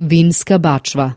Vinska bačva.